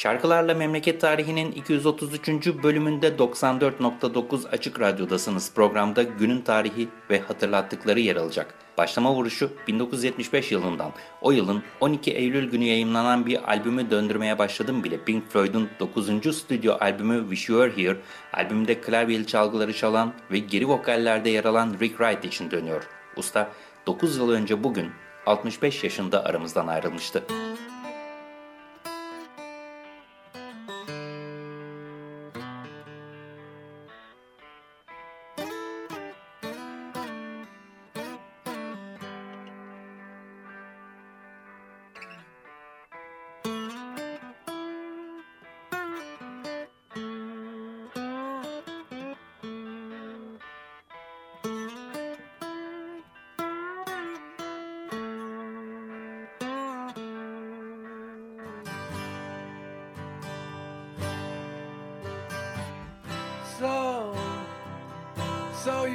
Şarkılarla Memleket Tarihi'nin 233. bölümünde 94.9 Açık Radyo'dasınız. Programda günün tarihi ve hatırlattıkları yer alacak. Başlama vuruşu 1975 yılından. O yılın 12 Eylül günü yayınlanan bir albümü döndürmeye başladım bile. Pink Floyd'un 9. stüdyo albümü Wish You Were Here, albümde klavyeli çalgıları çalan ve geri vokallerde yer alan Rick Wright için dönüyor. Usta 9 yıl önce bugün 65 yaşında aramızdan ayrılmıştı. So,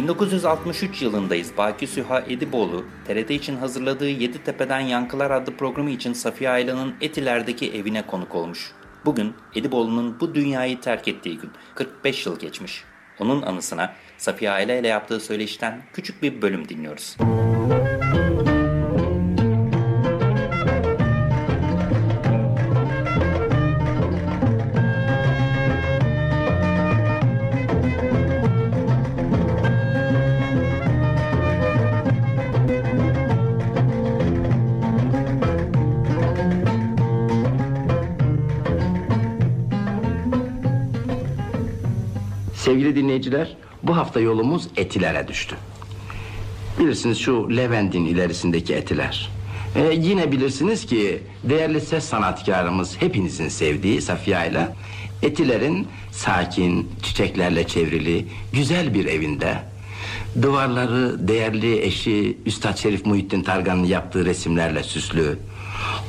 1963 yılındayız. Baki Süha Ediboğlu, TRT için hazırladığı Yeditepe'den Yankılar adlı programı için Safiye Aylan'ın Etiler'deki evine konuk olmuş. Bugün Ediboğlu'nun bu dünyayı terk ettiği gün. 45 yıl geçmiş. Onun anısına Safiye Ayla ile yaptığı söyleşiden küçük bir bölüm dinliyoruz. Sevgili dinleyiciler, bu hafta yolumuz Etiler'e düştü. Bilirsiniz şu Levent'in ilerisindeki Etiler. Ee, yine bilirsiniz ki değerli ses sanatkarımız hepinizin sevdiği Safiye ile Etiler'in sakin, çiçeklerle çevrili, güzel bir evinde duvarları değerli eşi Üstad Şerif Muhittin Targan'ın yaptığı resimlerle süslü,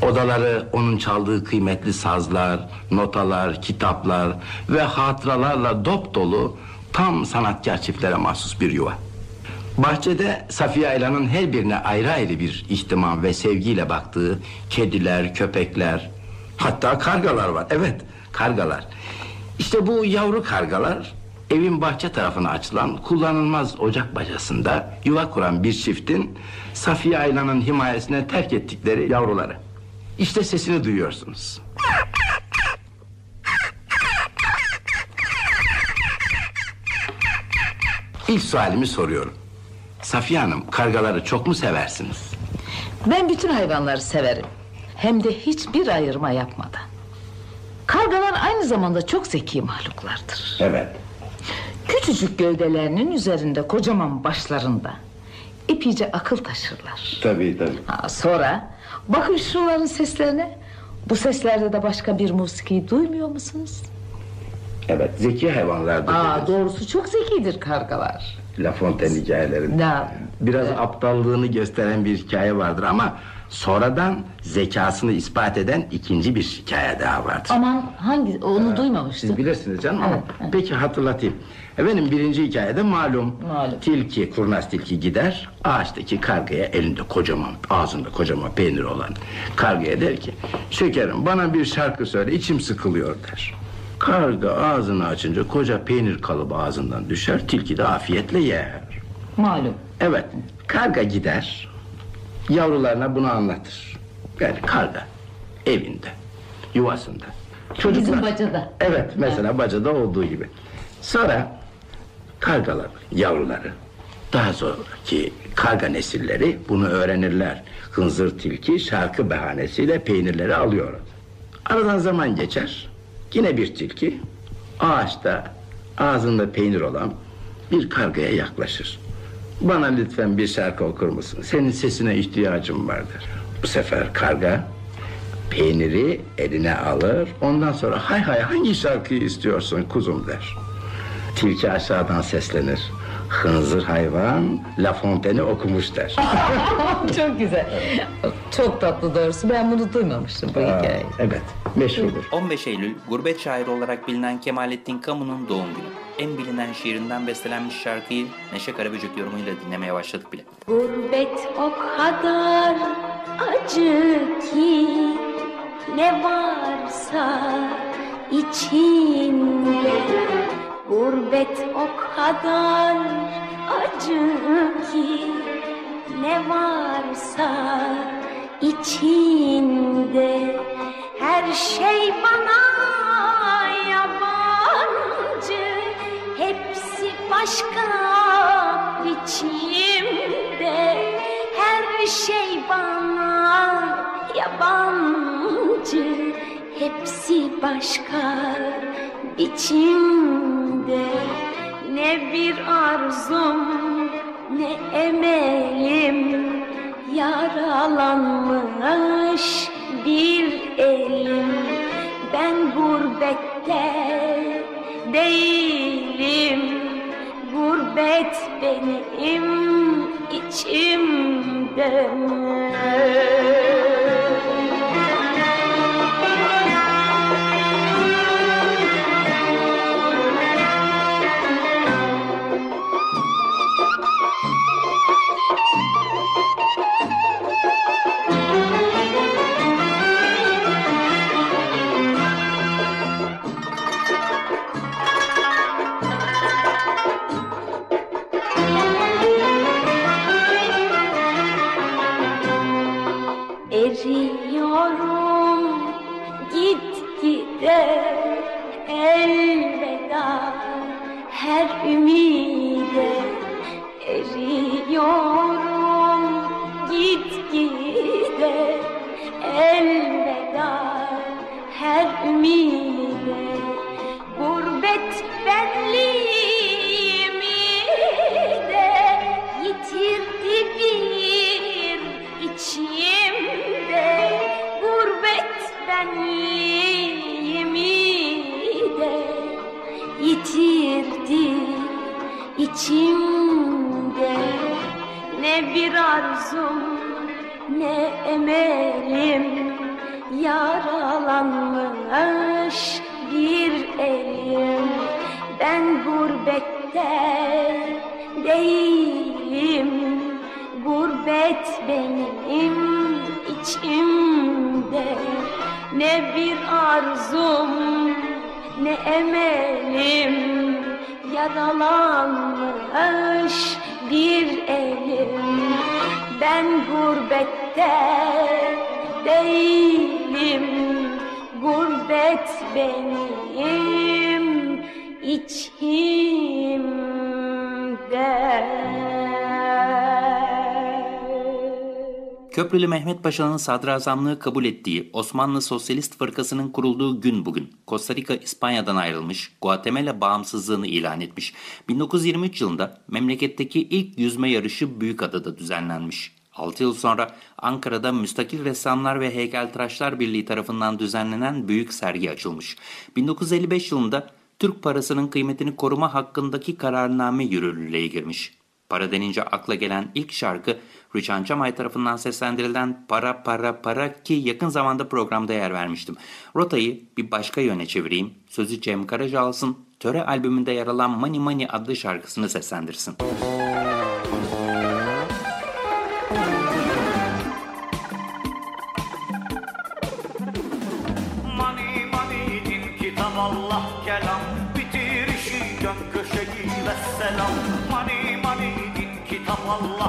Odaları onun çaldığı kıymetli sazlar, notalar, kitaplar ve hatıralarla dop dolu tam sanatkar çiftlere mahsus bir yuva. Bahçede Safiye Aylan'ın her birine ayrı ayrı bir ihtimam ve sevgiyle baktığı kediler, köpekler, hatta kargalar var. Evet, kargalar. İşte bu yavru kargalar evin bahçe tarafına açılan kullanılmaz ocak bacasında yuva kuran bir çiftin Safiye Aylan'ın himayesine terk ettikleri yavruları. İşte sesini duyuyorsunuz. İlk sualimi soruyorum. Safiye Hanım, kargaları çok mu seversiniz? Ben bütün hayvanları severim. Hem de hiçbir ayırma yapmadan. Kargalar aynı zamanda çok zeki mahluklardır. Evet. Küçücük gövdelerinin üzerinde kocaman başlarında epeyce akıl taşırlar. Tabii tabii. Ha, sonra bakın şunların seslerine. Bu seslerde de başka bir musiki duymuyor musunuz? Evet, zeki hayvanlardır. Aa, dediniz. doğrusu çok zekidir kargalar. La Fontaine hikayelerinde. Ya, Biraz aptallığını gösteren bir hikaye vardır ama sonradan zekasını ispat eden ikinci bir hikaye daha vardır. Aman hangi onu duymamıştım. Siz bilirsiniz canım ama Evet, evet. peki hatırlatayım. Efendim birinci hikayede malum, Malum. tilki, kurnaz tilki gider ağaçtaki kargaya elinde kocaman ağzında kocaman peynir olan kargaya der ki şekerim bana bir şarkı söyle içim sıkılıyor der. Karga ağzını açınca koca peynir kalıbı ağzından düşer tilki de afiyetle yer. Malum. Evet, karga gider, yavrularına bunu anlatır. Yani karga evinde, yuvasında. Bizim bacada. Evet, mesela bacada olduğu gibi. Sonra kargalar, yavruları, daha sonraki karga nesilleri bunu öğrenirler. Hınzır tilki şarkı bahanesiyle peynirleri alıyor. Aradan zaman geçer, yine bir tilki ağaçta ağzında peynir olan bir kargaya yaklaşır. Bana lütfen bir şarkı okur musun? Senin sesine ihtiyacım vardır. Bu sefer karga peyniri eline alır. Ondan sonra hay hay hangi şarkıyı istiyorsun kuzum der. Tilki aşağıdan seslenir. Hınzır hayvan La Fontaine'i okumuş der. Çok güzel. Çok tatlı doğrusu. Ben bunu duymamıştım bu hikayeyi. evet meşhurdur. 15 Eylül gurbet şairi olarak bilinen Kemalettin Kamu'nun doğum günü. En bilinen şiirinden bestelenmiş şarkıyı Neşe Karaböcek yorumuyla dinlemeye başladık bile. Gurbet o kadar acı ki ne varsa içinde Gurbet o kadar acı ki ne varsa içinde. Her şey bana yabancı Hepsi başka biçimde. Her şey bana yabancı Hepsi başka biçimde Ne bir arzum ne emeğim Yaralanmış bir elim. Ben gurbette değilim Gurbet benim içimde Ne bir arzum ne emelim. Yaralanmış bir elim. Ben gurbette değilim. Gurbet benim içimde. Ne bir arzum ne emelim. Yaralanmış bir elim Ben gurbette değilim. Gurbet benim içimde Köprülü Mehmet Paşa'nın sadrazamlığı kabul ettiği Osmanlı Sosyalist Fırkası'nın kurulduğu gün bugün. Costa Rica İspanya'dan ayrılmış, Guatemala bağımsızlığını ilan etmiş. 1923 yılında memleketteki ilk yüzme yarışı Büyükada'da düzenlenmiş. 6 yıl sonra Ankara'da Müstakil Ressamlar ve Heykeltıraşlar Birliği tarafından düzenlenen büyük sergi açılmış. 1955 yılında Türk parasının kıymetini koruma hakkındaki kararname yürürlüğe girmiş. Para denince akla gelen ilk şarkı Rüçhan Çamay tarafından seslendirilen Para Para Para ki yakın zamanda programda yer vermiştim. Rotayı bir başka yöne çevireyim. Sözü Cem Karaca alsın. Töre albümünde yer alan Money Money adlı şarkısını seslendirsin. Mani mani din kitap Allah kelam Bitirişi dön köşeyi ve selam 감사합니다.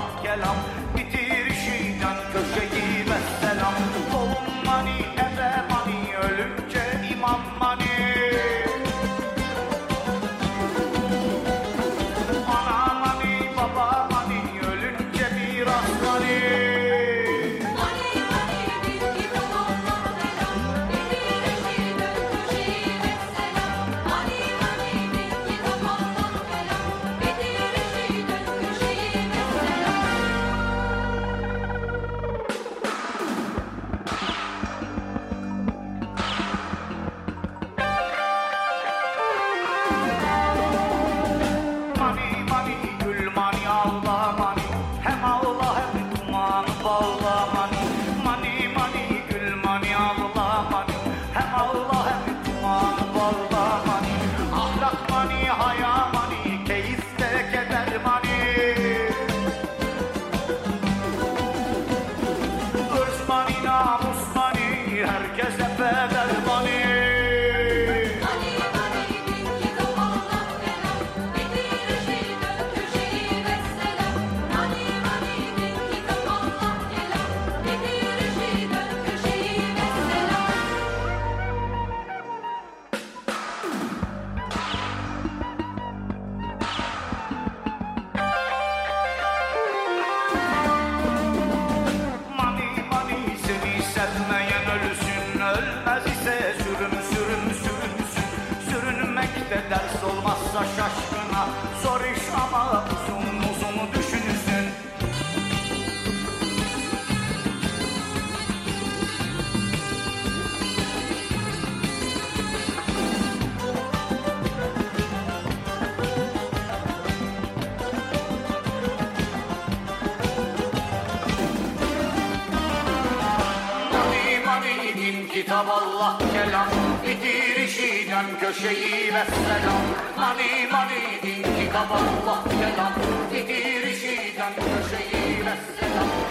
Kitap Allah kelam Bitirişi dön köşeyi ve selam. Mani mani din kitap Allah kelam Bitirişi dön köşeyi ve selam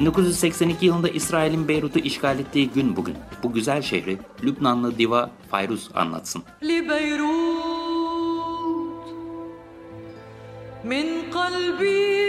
1982 yılında İsrail'in Beyrut'u işgal ettiği gün bugün. Bu güzel şehri Lübnanlı diva Fayruz anlatsın. Beyrut min kalbi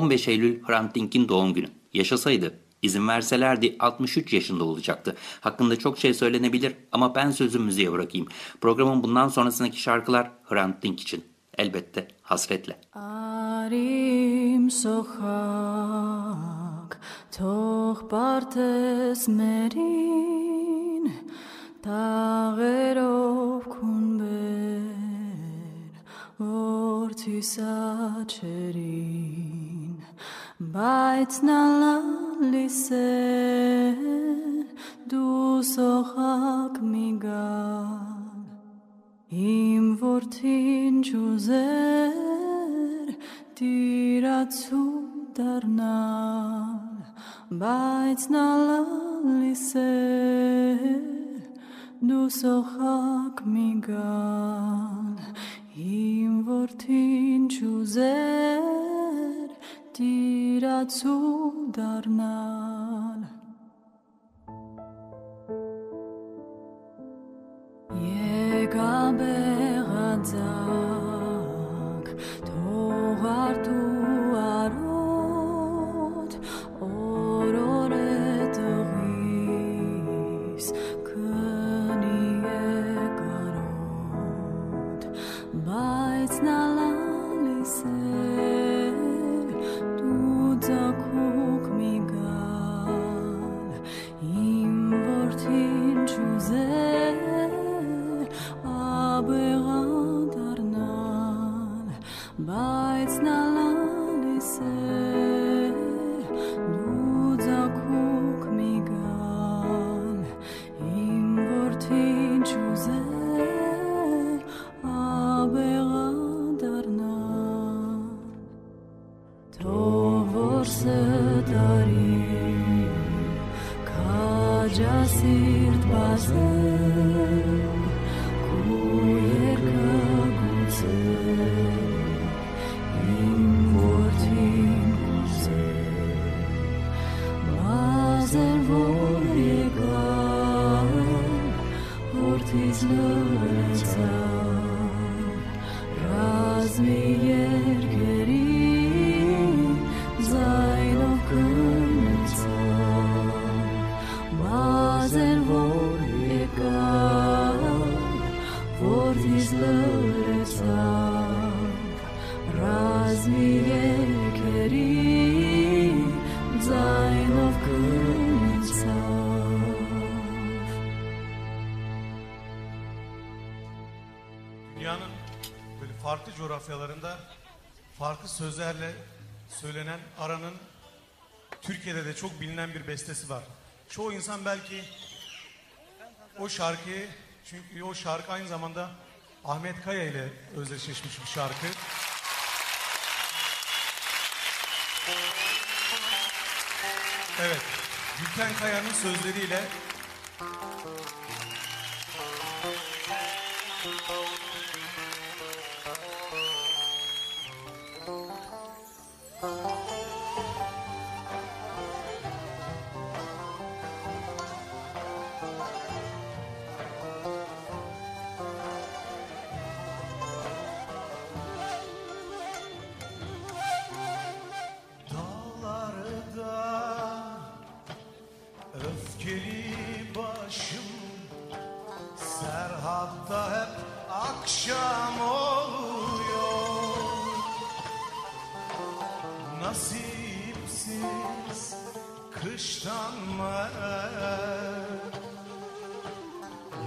15 Eylül Hrant Dink'in doğum günü. Yaşasaydı, izin verselerdi 63 yaşında olacaktı. Hakkında çok şey söylenebilir ama ben sözü müziğe bırakayım. Programın bundan sonrasındaki şarkılar Hrant Dink için. Elbette hasretle. Arim sokak, tohbartes merin, tağerov kunber, to such a mortu sacerin Bait nala lise du sohak migal Im vortin it's not darnal Bait nala lise du sohak migal Որդին ճուզեր տիրացու դառնալ Եկաբեղաձա coğrafyalarında farklı sözlerle söylenen Ara'nın Türkiye'de de çok bilinen bir bestesi var. Çoğu insan belki o şarkıyı çünkü o şarkı aynı zamanda Ahmet Kaya ile özdeşleşmiş bir şarkı. Evet. Gülten Kaya'nın sözleriyle Nasipsiz kıştan mı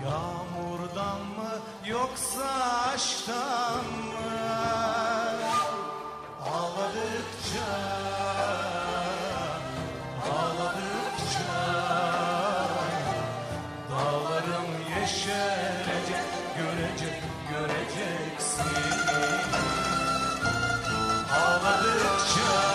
Yağmurdan mı yoksa aşktan mı? Ağladıkça Ağladıkça Dağlarım yeşerecek Görecek, göreceksin. Ağladıkça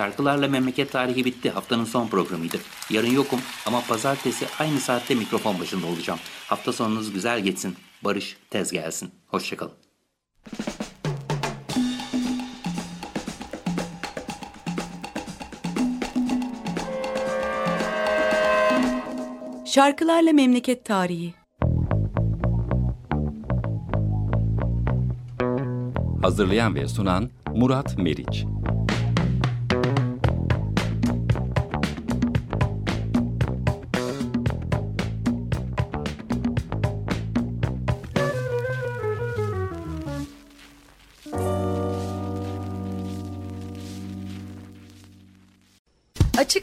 Şarkılarla Memleket Tarihi bitti. Haftanın son programıydı. Yarın yokum ama pazartesi aynı saatte mikrofon başında olacağım. Hafta sonunuz güzel geçsin. Barış tez gelsin. Hoşçakalın. Şarkılarla Memleket Tarihi Hazırlayan ve sunan Murat Meriç.